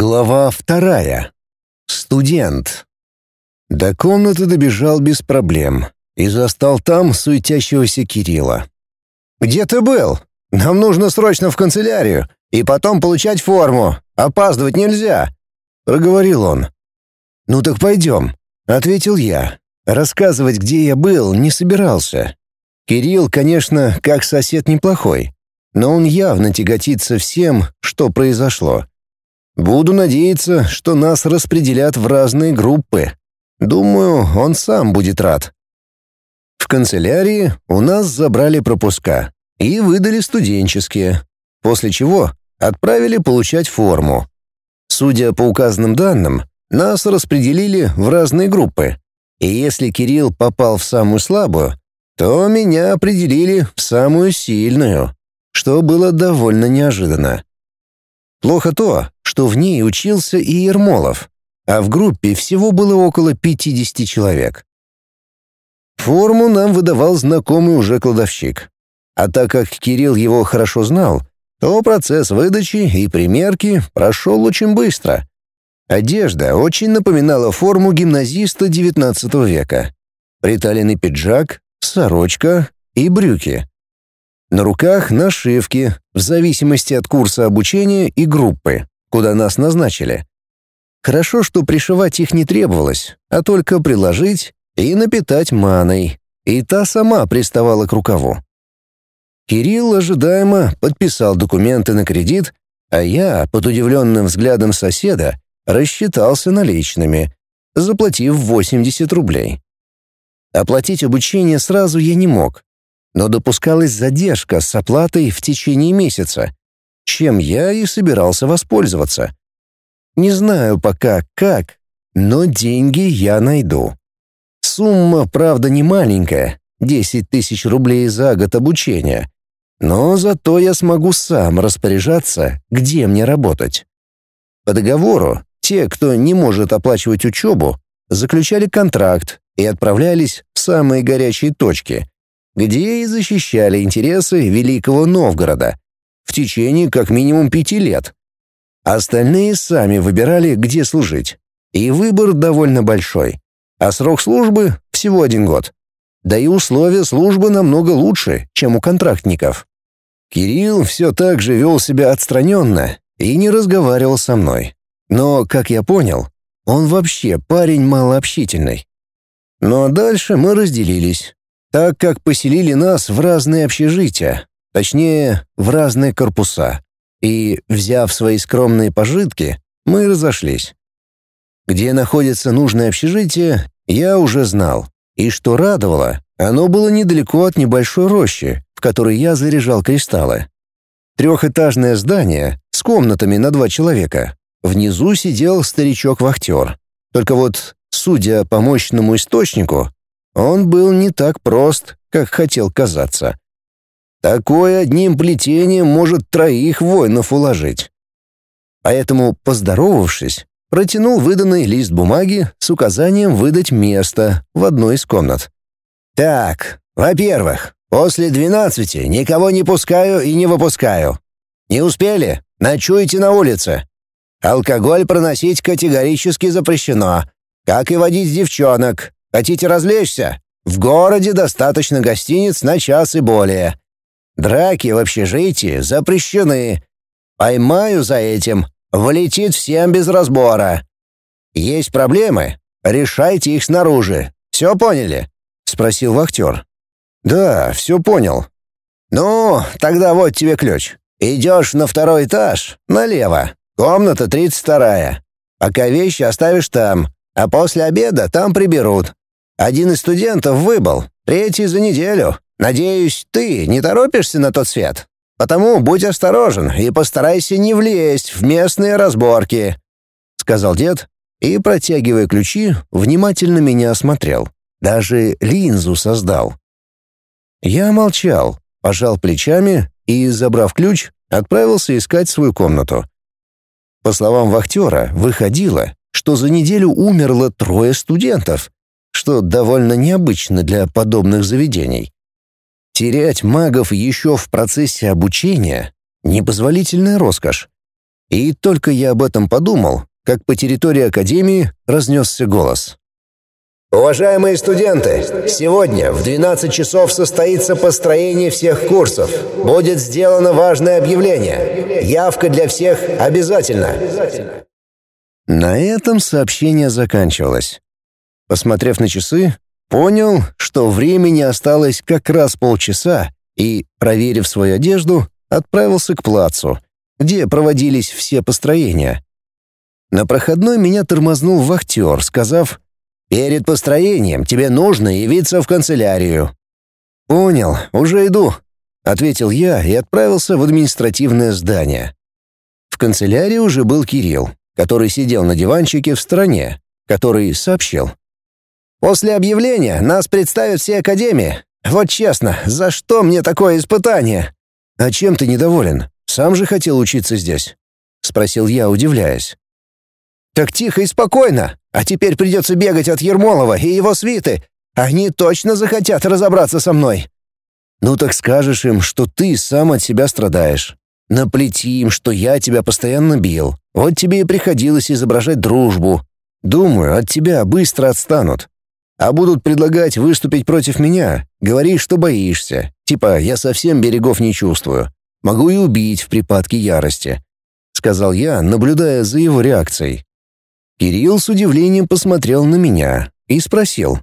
Глава вторая. Студент. До комнаты добежал без проблем и застал там суетящегося Кирилла. «Где ты был? Нам нужно срочно в канцелярию и потом получать форму. Опаздывать нельзя», — проговорил он. «Ну так пойдем», — ответил я. Рассказывать, где я был, не собирался. Кирилл, конечно, как сосед неплохой, но он явно тяготится всем, что произошло. Буду надеяться, что нас распределят в разные группы. Думаю, он сам будет рад. В канцелярии у нас забрали пропуска и выдали студенческие, после чего отправили получать форму. Судя по указанным данным, нас распределили в разные группы. И если Кирилл попал в самую слабую, то меня определили в самую сильную, что было довольно неожиданно. Плохо то, что в ней учился и Ермолов, а в группе всего было около 50 человек. Форму нам выдавал знакомый уже кладовщик. А так как Кирилл его хорошо знал, то процесс выдачи и примерки прошел очень быстро. Одежда очень напоминала форму гимназиста XIX века. Приталенный пиджак, сорочка и брюки. На руках нашивки, в зависимости от курса обучения и группы, куда нас назначили. Хорошо, что пришивать их не требовалось, а только приложить и напитать маной, и та сама приставала к рукаву. Кирилл ожидаемо подписал документы на кредит, а я, под удивленным взглядом соседа, рассчитался наличными, заплатив 80 рублей. Оплатить обучение сразу я не мог, но допускалась задержка с оплатой в течение месяца, чем я и собирался воспользоваться. Не знаю пока как, но деньги я найду. Сумма, правда, не маленькая — 10 тысяч рублей за год обучения. Но зато я смогу сам распоряжаться, где мне работать. По договору, те, кто не может оплачивать учебу, заключали контракт и отправлялись в самые горячие точки, где и защищали интересы Великого Новгорода в течение как минимум пяти лет. Остальные сами выбирали, где служить. И выбор довольно большой. А срок службы — всего один год. Да и условия службы намного лучше, чем у контрактников. Кирилл все так же вел себя отстраненно и не разговаривал со мной. Но, как я понял, он вообще парень малообщительный. Но дальше мы разделились так как поселили нас в разные общежития, точнее, в разные корпуса. И, взяв свои скромные пожитки, мы разошлись. Где находится нужное общежитие, я уже знал. И что радовало, оно было недалеко от небольшой рощи, в которой я заряжал кристаллы. Трехэтажное здание с комнатами на два человека. Внизу сидел старичок-вахтер. Только вот, судя по мощному источнику, он был не так прост, как хотел казаться. Такое одним плетением может троих воинов уложить. Поэтому, поздоровавшись, протянул выданный лист бумаги с указанием выдать место в одной из комнат. «Так, во-первых, после двенадцати никого не пускаю и не выпускаю. Не успели? Ночуете на улице. Алкоголь проносить категорически запрещено, как и водить девчонок, Хотите развлечься? В городе достаточно гостиниц на час и более. Драки в общежитии запрещены. Поймаю за этим, влетит всем без разбора. Есть проблемы? Решайте их снаружи. Все поняли?» — спросил вахтер. «Да, все понял». «Ну, тогда вот тебе ключ. Идешь на второй этаж, налево. Комната 32-я. Пока вещи оставишь там, а после обеда там приберут. Один из студентов выбыл, третий за неделю. Надеюсь, ты не торопишься на тот свет. Потому будь осторожен и постарайся не влезть в местные разборки», — сказал дед и, протягивая ключи, внимательно меня осмотрел. Даже линзу создал. Я молчал, пожал плечами и, забрав ключ, отправился искать свою комнату. По словам вахтера, выходило, что за неделю умерло трое студентов, что довольно необычно для подобных заведений. Терять магов еще в процессе обучения — непозволительная роскошь. И только я об этом подумал, как по территории Академии разнесся голос. Уважаемые студенты, сегодня в 12 часов состоится построение всех курсов. Будет сделано важное объявление. Явка для всех обязательно. На этом сообщение заканчивалось. Посмотрев на часы, понял, что времени осталось как раз полчаса, и, проверив свою одежду, отправился к плацу, где проводились все построения. На проходной меня тормознул вахтер, сказав Перед построением тебе нужно явиться в канцелярию». «Понял, уже иду», — ответил я и отправился в административное здание. В канцелярии уже был Кирилл, который сидел на диванчике в стороне, который сообщил. «После объявления нас представят все академии. Вот честно, за что мне такое испытание?» «А чем ты недоволен? Сам же хотел учиться здесь?» — спросил я, удивляясь. «Так тихо и спокойно. А теперь придется бегать от Ермолова и его свиты. Они точно захотят разобраться со мной. Ну так скажешь им, что ты сам от себя страдаешь. Наплети им, что я тебя постоянно бил. Вот тебе и приходилось изображать дружбу. Думаю, от тебя быстро отстанут. А будут предлагать выступить против меня. Говори, что боишься. Типа, я совсем берегов не чувствую. Могу и убить в припадке ярости», — сказал я, наблюдая за его реакцией. Кирилл с удивлением посмотрел на меня и спросил.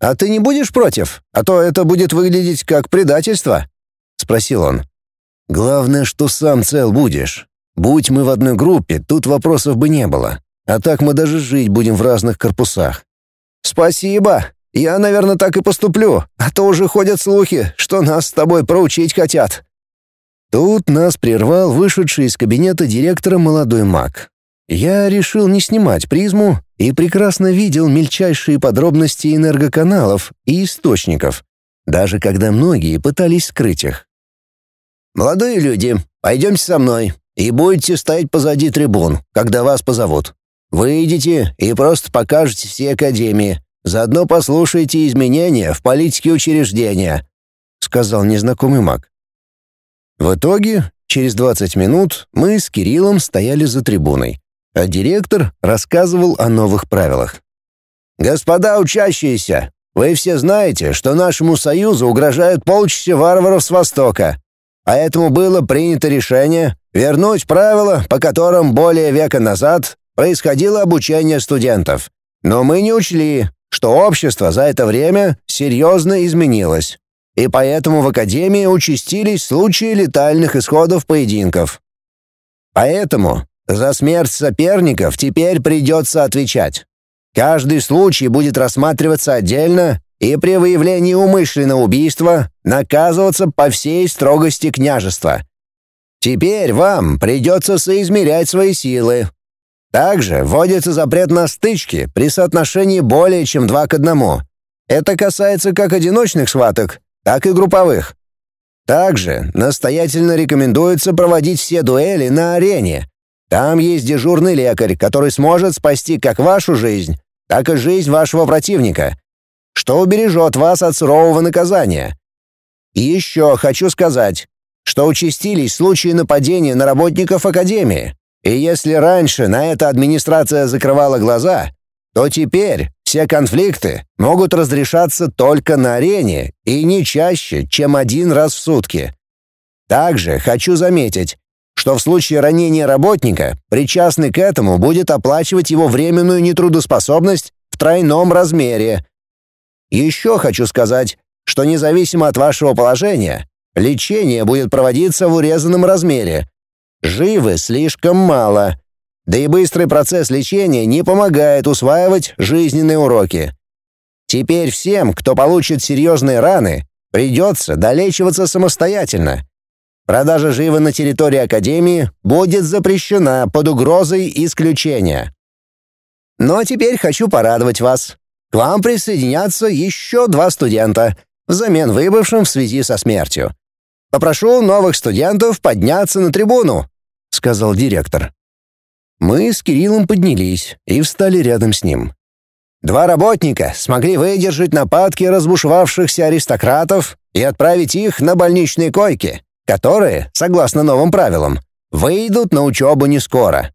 «А ты не будешь против? А то это будет выглядеть как предательство?» — спросил он. «Главное, что сам цел будешь. Будь мы в одной группе, тут вопросов бы не было. А так мы даже жить будем в разных корпусах». «Спасибо. Я, наверное, так и поступлю. А то уже ходят слухи, что нас с тобой проучить хотят». Тут нас прервал вышедший из кабинета директора молодой маг. Я решил не снимать призму и прекрасно видел мельчайшие подробности энергоканалов и источников, даже когда многие пытались скрыть их. «Молодые люди, пойдемте со мной и будете стоять позади трибун, когда вас позовут. Выйдете и просто покажете все академии, заодно послушайте изменения в политике учреждения», — сказал незнакомый маг. В итоге, через 20 минут мы с Кириллом стояли за трибуной а директор рассказывал о новых правилах. «Господа учащиеся, вы все знаете, что нашему союзу угрожают полчища варваров с Востока, поэтому было принято решение вернуть правила, по которым более века назад происходило обучение студентов. Но мы не учли, что общество за это время серьезно изменилось, и поэтому в Академии участились случаи летальных исходов поединков. Поэтому за смерть соперников теперь придется отвечать. Каждый случай будет рассматриваться отдельно и при выявлении умышленного убийства наказываться по всей строгости княжества. Теперь вам придется соизмерять свои силы. Также вводится запрет на стычки при соотношении более чем два к одному. Это касается как одиночных схваток, так и групповых. Также настоятельно рекомендуется проводить все дуэли на арене, там есть дежурный лекарь, который сможет спасти как вашу жизнь, так и жизнь вашего противника, что убережет вас от сурового наказания. И еще хочу сказать, что участились случаи нападения на работников Академии, и если раньше на это администрация закрывала глаза, то теперь все конфликты могут разрешаться только на арене и не чаще, чем один раз в сутки. Также хочу заметить, что в случае ранения работника причастный к этому будет оплачивать его временную нетрудоспособность в тройном размере. Еще хочу сказать, что независимо от вашего положения, лечение будет проводиться в урезанном размере. Живы слишком мало, да и быстрый процесс лечения не помогает усваивать жизненные уроки. Теперь всем, кто получит серьезные раны, придется долечиваться самостоятельно. Продажа живы на территории Академии будет запрещена под угрозой исключения. Но теперь хочу порадовать вас. К вам присоединятся еще два студента, взамен выбывшим в связи со смертью. Попрошу новых студентов подняться на трибуну», — сказал директор. Мы с Кириллом поднялись и встали рядом с ним. Два работника смогли выдержать нападки разбушевавшихся аристократов и отправить их на больничные койки которые, согласно новым правилам, выйдут на учебу не скоро.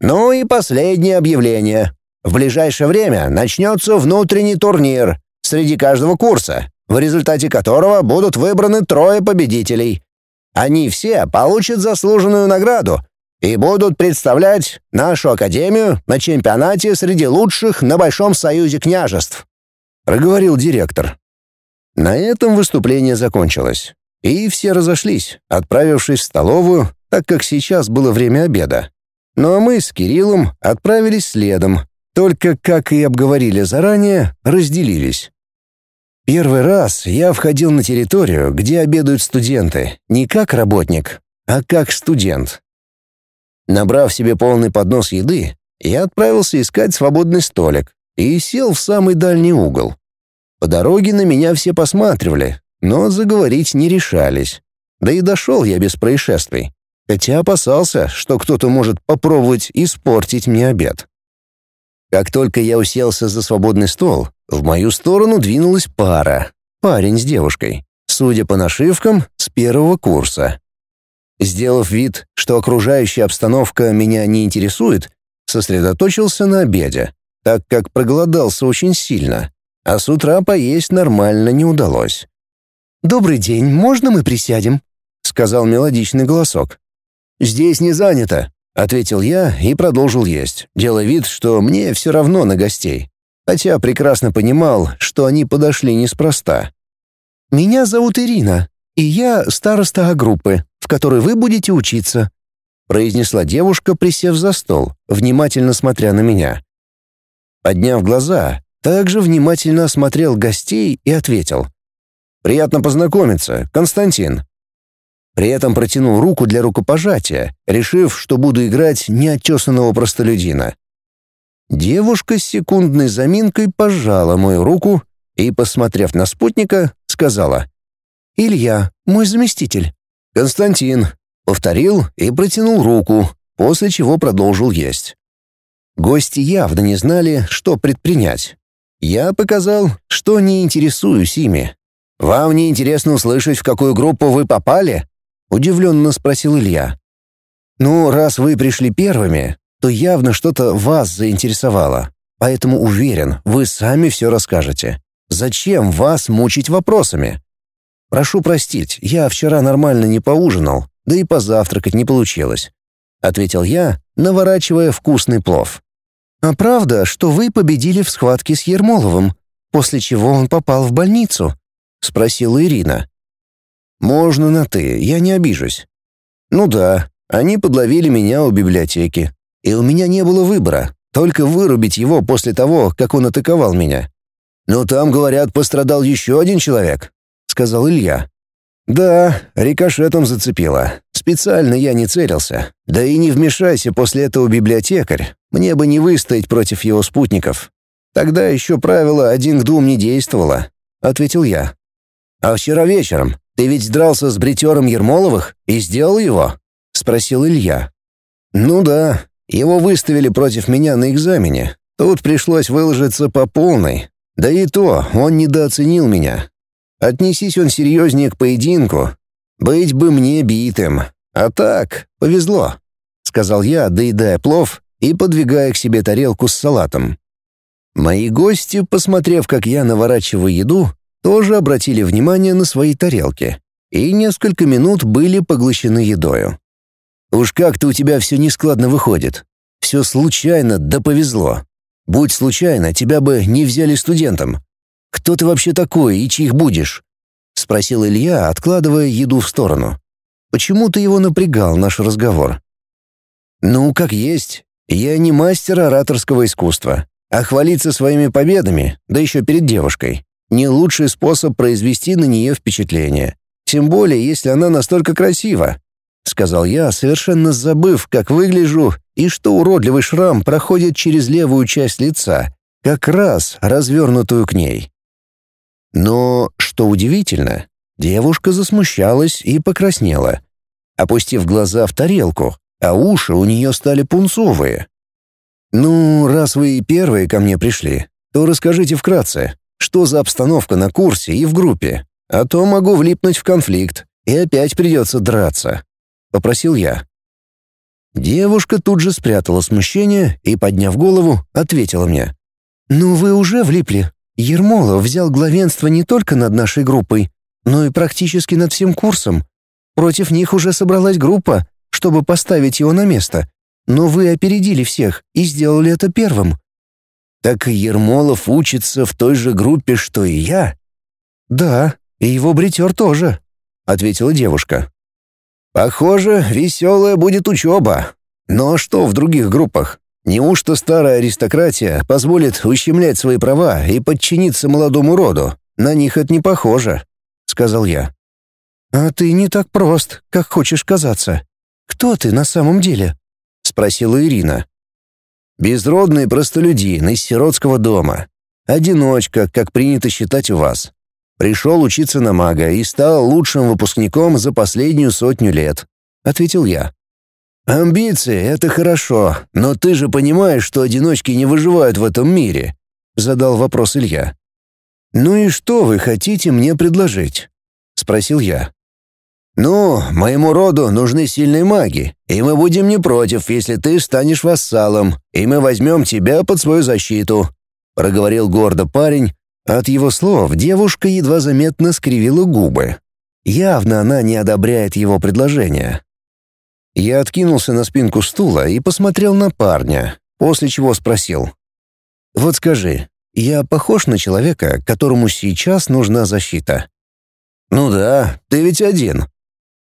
Ну и последнее объявление. В ближайшее время начнется внутренний турнир среди каждого курса, в результате которого будут выбраны трое победителей. Они все получат заслуженную награду и будут представлять нашу академию на чемпионате среди лучших на Большом Союзе княжеств», — проговорил директор. На этом выступление закончилось, и все разошлись, отправившись в столовую, так как сейчас было время обеда. Ну а мы с Кириллом отправились следом, только, как и обговорили заранее, разделились. Первый раз я входил на территорию, где обедают студенты, не как работник, а как студент. Набрав себе полный поднос еды, я отправился искать свободный столик и сел в самый дальний угол. По дороге на меня все посматривали, но заговорить не решались. Да и дошел я без происшествий, хотя опасался, что кто-то может попробовать испортить мне обед. Как только я уселся за свободный стол, в мою сторону двинулась пара, парень с девушкой, судя по нашивкам, с первого курса. Сделав вид, что окружающая обстановка меня не интересует, сосредоточился на обеде, так как проголодался очень сильно, а с утра поесть нормально не удалось. «Добрый день, можно мы присядем?» — сказал мелодичный голосок. «Здесь не занято», — ответил я и продолжил есть, делая вид, что мне все равно на гостей, хотя прекрасно понимал, что они подошли неспроста. «Меня зовут Ирина, и я староста группы, в которой вы будете учиться», произнесла девушка, присев за стол, внимательно смотря на меня. Подняв глаза, также внимательно осмотрел гостей и ответил. «Приятно познакомиться, Константин». При этом протянул руку для рукопожатия, решив, что буду играть неотесанного простолюдина. Девушка с секундной заминкой пожала мою руку и, посмотрев на спутника, сказала «Илья, мой заместитель». «Константин», — повторил и протянул руку, после чего продолжил есть. Гости явно не знали, что предпринять. Я показал, что не интересуюсь ими. «Вам не интересно услышать, в какую группу вы попали?» — удивленно спросил Илья. «Ну, раз вы пришли первыми, то явно что-то вас заинтересовало. Поэтому уверен, вы сами все расскажете. Зачем вас мучить вопросами?» «Прошу простить, я вчера нормально не поужинал, да и позавтракать не получилось», — ответил я, наворачивая вкусный плов. «А правда, что вы победили в схватке с Ермоловым, после чего он попал в больницу?» — спросила Ирина. «Можно на «ты», я не обижусь». «Ну да, они подловили меня у библиотеки, и у меня не было выбора, только вырубить его после того, как он атаковал меня. Но там, говорят, пострадал еще один человек сказал Илья. «Да, рикошетом зацепило. Специально я не целился. Да и не вмешайся после этого библиотекарь. Мне бы не выстоять против его спутников. Тогда еще правило «один к двум» не действовало», — ответил я. «А вчера вечером ты ведь дрался с бритером Ермоловых и сделал его?» — спросил Илья. «Ну да, его выставили против меня на экзамене. Тут пришлось выложиться по полной. Да и то он недооценил меня. Отнесись он серьезнее к поединку, быть бы мне битым. А так, повезло», — сказал я, доедая плов и подвигая к себе тарелку с салатом. Мои гости, посмотрев, как я наворачиваю еду, тоже обратили внимание на свои тарелки и несколько минут были поглощены едою. «Уж как-то у тебя все нескладно выходит. Все случайно, да повезло. Будь случайно, тебя бы не взяли студентом. «Кто ты вообще такой и чьих будешь?» — спросил Илья, откладывая еду в сторону. Почему-то его напрягал наш разговор. «Ну, как есть. Я не мастер ораторского искусства, а хвалиться своими победами, да еще перед девушкой, не лучший способ произвести на нее впечатление. Тем более, если она настолько красива», — сказал я, совершенно забыв, как выгляжу и что уродливый шрам проходит через левую часть лица, как раз развернутую к ней. Но, что удивительно, девушка засмущалась и покраснела, опустив глаза в тарелку, а уши у нее стали пунцовые. «Ну, раз вы первые ко мне пришли, то расскажите вкратце, что за обстановка на курсе и в группе, а то могу влипнуть в конфликт, и опять придется драться», — попросил я. Девушка тут же спрятала смущение и, подняв голову, ответила мне. «Ну вы уже влипли. Ермолов взял главенство не только над нашей группой, но и практически над всем курсом. Против них уже собралась группа, чтобы поставить его на место. Но вы опередили всех и сделали это первым». «Так Ермолов учится в той же группе, что и я?» «Да, и его бритер тоже», — ответила девушка. «Похоже, веселая будет учеба. Но что в других группах? Неужто старая аристократия позволит ущемлять свои права и подчиниться молодому роду? На них это не похоже», — сказал я. «А ты не так прост, как хочешь казаться. Кто ты на самом деле?» — спросила Ирина. «Безродный простолюдин из сиротского дома. Одиночка, как принято считать у вас. Пришел учиться на мага и стал лучшим выпускником за последнюю сотню лет», — ответил я. «Амбиции — это хорошо, но ты же понимаешь, что одиночки не выживают в этом мире», — задал вопрос Илья. «Ну и что вы хотите мне предложить?» — спросил я. «Ну, моему роду нужны сильные маги, и мы будем не против, если ты станешь вассалом, и мы возьмем тебя под свою защиту», — проговорил гордо парень, от его слов девушка едва заметно скривила губы. Явно она не одобряет его предложение. Я откинулся на спинку стула и посмотрел на парня, после чего спросил. «Вот скажи, я похож на человека, которому сейчас нужна защита?» «Ну да, ты ведь один.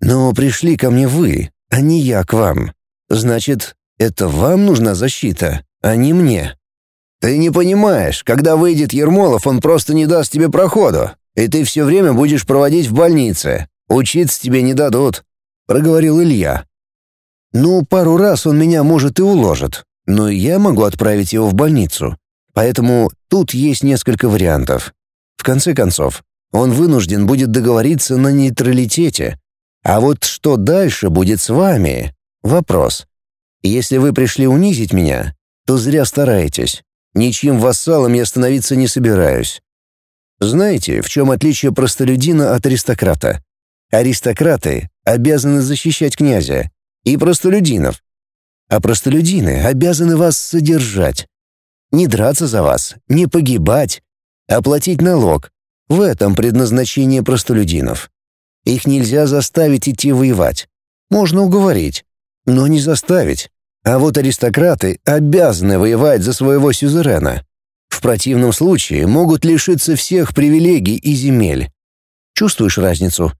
Но пришли ко мне вы, а не я к вам. Значит, это вам нужна защита, а не мне». Ты не понимаешь, когда выйдет Ермолов, он просто не даст тебе проходу, и ты все время будешь проводить в больнице. Учиться тебе не дадут», — проговорил Илья. «Ну, пару раз он меня, может, и уложит, но я могу отправить его в больницу. Поэтому тут есть несколько вариантов. В конце концов, он вынужден будет договориться на нейтралитете. А вот что дальше будет с вами? Вопрос. Если вы пришли унизить меня, то зря стараетесь. Ничьим вассалом я становиться не собираюсь. Знаете, в чем отличие простолюдина от аристократа? Аристократы обязаны защищать князя и простолюдинов, а простолюдины обязаны вас содержать. Не драться за вас, не погибать, а платить налог. В этом предназначение простолюдинов. Их нельзя заставить идти воевать. Можно уговорить, но не заставить. А вот аристократы обязаны воевать за своего сюзерена. В противном случае могут лишиться всех привилегий и земель. Чувствуешь разницу?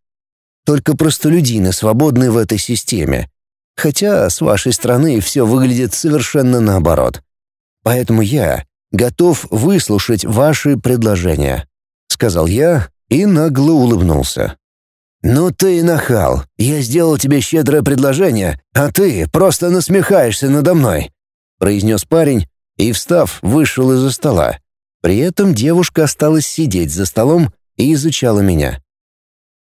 Только простолюдины свободны в этой системе. Хотя с вашей стороны все выглядит совершенно наоборот. Поэтому я готов выслушать ваши предложения», — сказал я и нагло улыбнулся. «Ну ты и нахал. Я сделал тебе щедрое предложение, а ты просто насмехаешься надо мной», — произнес парень и, встав, вышел из-за стола. При этом девушка осталась сидеть за столом и изучала меня.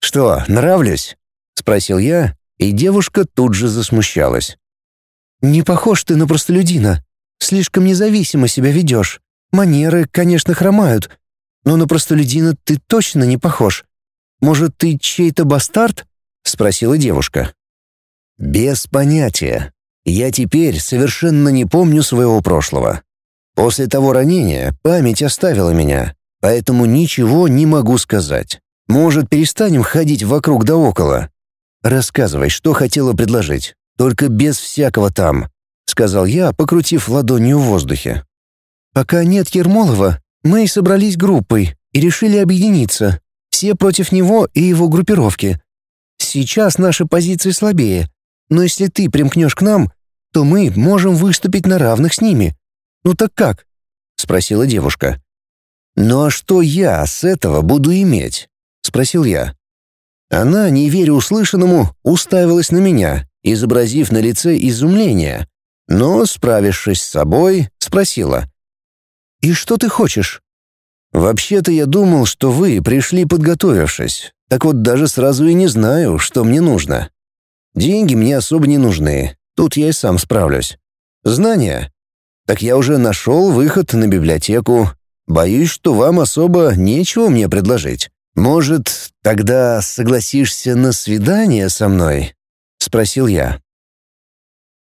«Что, нравлюсь?» — спросил я, и девушка тут же засмущалась. «Не похож ты на простолюдина. Слишком независимо себя ведешь. Манеры, конечно, хромают, но на простолюдина ты точно не похож. Может, ты чей-то бастард?» — спросила девушка. «Без понятия. Я теперь совершенно не помню своего прошлого. После того ранения память оставила меня, поэтому ничего не могу сказать. Может, перестанем ходить вокруг да около? Рассказывай, что хотела предложить, только без всякого там», — сказал я, покрутив ладонью в воздухе. «Пока нет Ермолова, мы собрались группой и решили объединиться. Все против него и его группировки. Сейчас наши позиции слабее, но если ты примкнешь к нам, то мы можем выступить на равных с ними. Ну так как?» — спросила девушка. «Ну а что я с этого буду иметь?» — спросил я. Она, не веря услышанному, уставилась на меня, изобразив на лице изумление, но, справившись с собой, спросила. «И что ты хочешь?» Вообще-то я думал, что вы пришли подготовившись. Так вот даже сразу и не знаю, что мне нужно. Деньги мне особо не нужны. Тут я и сам справлюсь. Знания? Так я уже нашел выход на библиотеку. Боюсь, что вам особо нечего мне предложить. Может, тогда согласишься на свидание со мной? Спросил я.